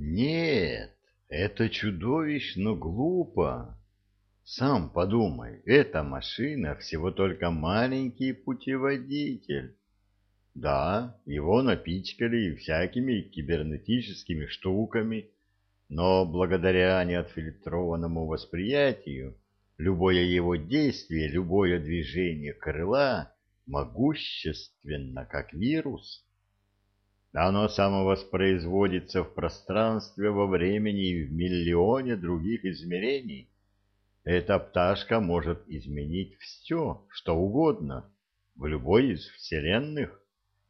Нет, это чудовищно глупо. Сам подумай, эта машина всего только маленький путеводитель. Да, его напичкали всякими кибернетическими штуками, но благодаря неотфильтрованному восприятию любое его действие, любое движение крыла могущественно, как вирус. Оно самовоспроизводится в пространстве, во времени и в миллионе других измерений. Эта пташка может изменить все, что угодно, в любой из вселенных,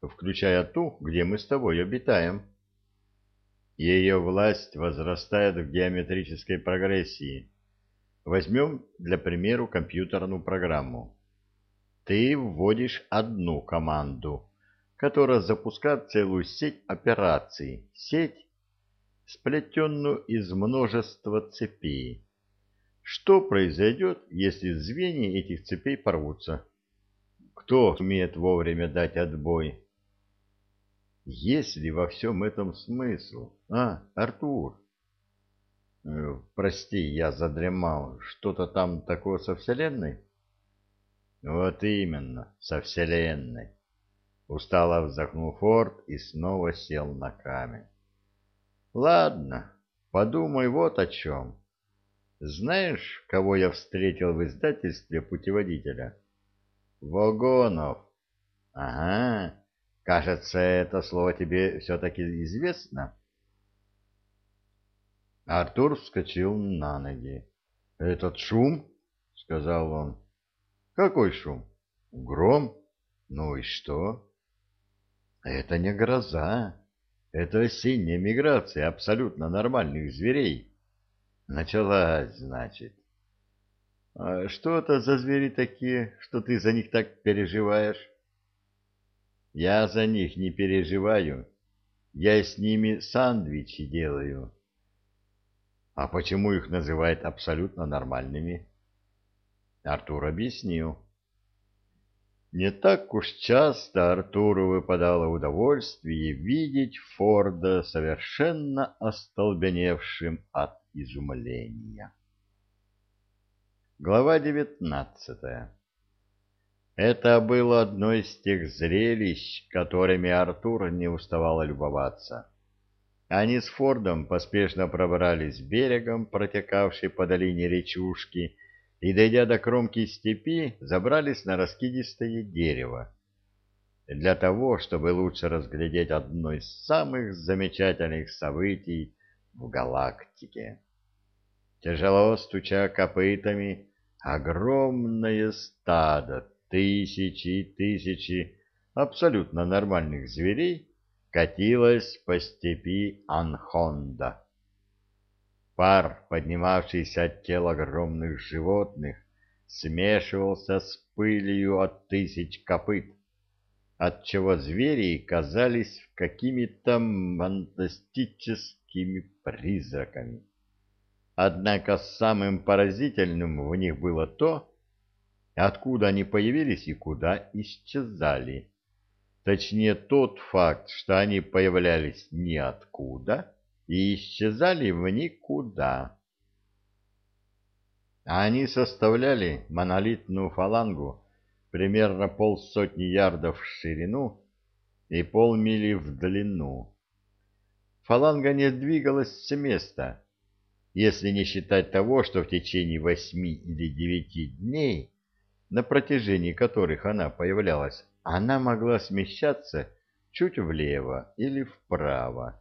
включая ту, где мы с тобой обитаем. Ее власть возрастает в геометрической прогрессии. Возьмем для примеру компьютерную программу. Ты вводишь одну команду, которая запускает целую сеть операций, сеть, сплетенную из множества цепей. Что произойдет, если звенья этих цепей порвутся? Кто умеет вовремя дать отбой? Есть ли во всем этом смысл? А, Артур? Э, прости, я задремал. Что-то там такое со Вселенной? Вот именно, со Вселенной. Устало вздохнул Форд и снова сел на камень. Ладно, подумай вот о чем. Знаешь, кого я встретил в издательстве путеводителя? Вагонов. Ага, кажется, это слово тебе все-таки известно. Артур вскочил на ноги. «Этот шум?» — сказал он. «Какой шум?» «Гром? Ну и что?» Это не гроза. Это осенняя миграция абсолютно нормальных зверей. Началась, значит. А что это за звери такие, что ты за них так переживаешь? Я за них не переживаю. Я с ними сандвичи делаю. А почему их называют абсолютно нормальными? Артур объяснил. Не так уж часто Артуру выпадало удовольствие видеть Форда совершенно остолбеневшим от изумления. Глава девятнадцатая Это было одно из тех зрелищ, которыми Артур не уставал любоваться. Они с Фордом поспешно пробрались берегом, протекавшей по долине речушки, и, дойдя до кромки степи, забрались на раскидистое дерево. Для того, чтобы лучше разглядеть одно из самых замечательных событий в галактике. Тяжело стуча копытами, огромное стадо, тысячи и тысячи абсолютно нормальных зверей катилось по степи Анхонда. Пар, поднимавшийся от тел огромных животных, смешивался с пылью от тысяч копыт, отчего звери казались какими-то фантастическими призраками. Однако самым поразительным в них было то, откуда они появились и куда исчезали. Точнее, тот факт, что они появлялись ниоткуда, и исчезали в никуда. Они составляли монолитную фалангу примерно полсотни ярдов в ширину и полмили в длину. Фаланга не двигалась с места, если не считать того, что в течение восьми или девяти дней, на протяжении которых она появлялась, она могла смещаться чуть влево или вправо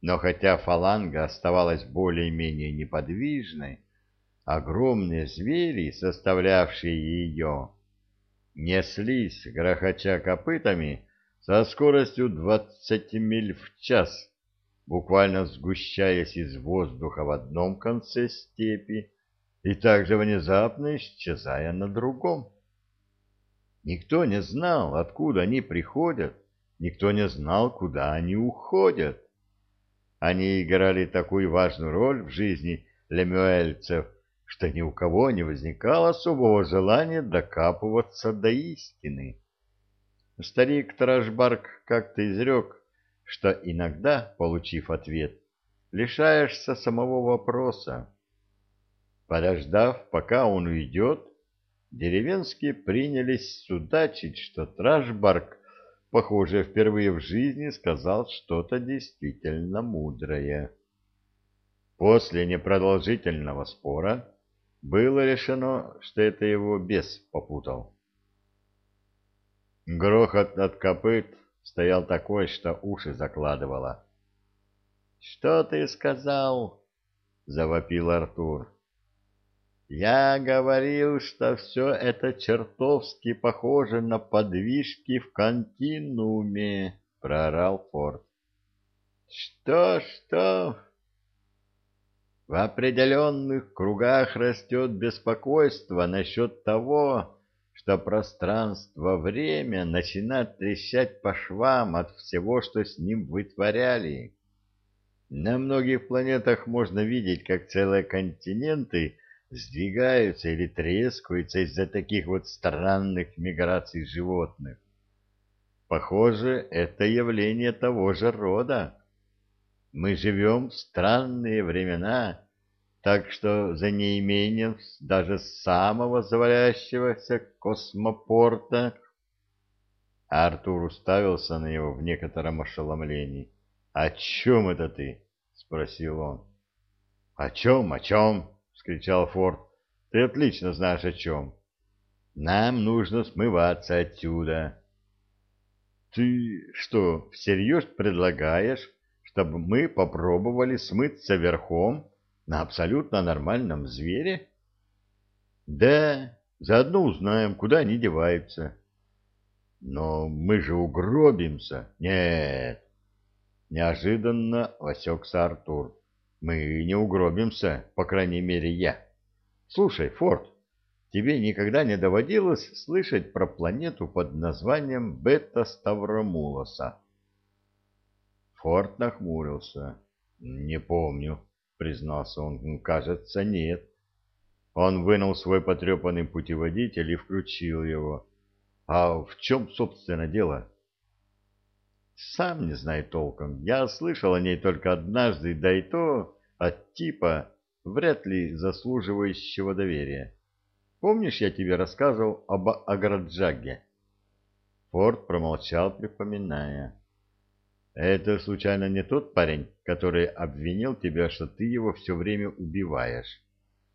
но хотя фаланга оставалась более-менее неподвижной, огромные звери, составлявшие ее, неслись, грохоча копытами, со скоростью 20 миль в час, буквально сгущаясь из воздуха в одном конце степи и также внезапно исчезая на другом. Никто не знал, откуда они приходят, никто не знал, куда они уходят. Они играли такую важную роль в жизни лемюэльцев, что ни у кого не возникало особого желания докапываться до истины. Старик Трашбарк как-то изрек, что иногда, получив ответ, лишаешься самого вопроса. Подождав, пока он уйдет, деревенские принялись судачить, что Трашбарк, похоже, впервые в жизни сказал что-то действительно мудрое. После непродолжительного спора было решено, что это его бес попутал. Грохот от копыт стоял такой, что уши закладывало. — Что ты сказал? — завопил Артур. — Я говорил, что все это чертовски похоже на подвижки в континууме, — проорал Форд. — Что, что? В определенных кругах растет беспокойство насчет того, что пространство-время начинает трещать по швам от всего, что с ним вытворяли. На многих планетах можно видеть, как целые континенты сдвигаются или трескаются из-за таких вот странных миграций животных. Похоже, это явление того же рода. Мы живем в странные времена, так что за неимением даже самого завалящегося космопорта Артур уставился на него в некотором ошеломлении. «О чем это ты?» — спросил он. «О чем, о чем?» — вскричал Форд. «Ты отлично знаешь о чем. Нам нужно смываться отсюда». «Ты что, всерьез предлагаешь, чтобы мы попробовали смыться верхом на абсолютно нормальном звере? Да, заодно узнаем, куда они деваются. Но мы же угробимся. Нет. Неожиданно осекся Артур. Мы не угробимся, по крайней мере, я. Слушай, Форд, тебе никогда не доводилось слышать про планету под названием Бета-Ставромулоса? Форд нахмурился. «Не помню», — признался он. «Кажется, нет». Он вынул свой потрепанный путеводитель и включил его. «А в чем, собственно, дело?» «Сам не знаю толком. Я слышал о ней только однажды, да и то от типа, вряд ли заслуживающего доверия. Помнишь, я тебе рассказывал об Аграджаге?» Форд промолчал, припоминая. Это, случайно, не тот парень, который обвинил тебя, что ты его все время убиваешь?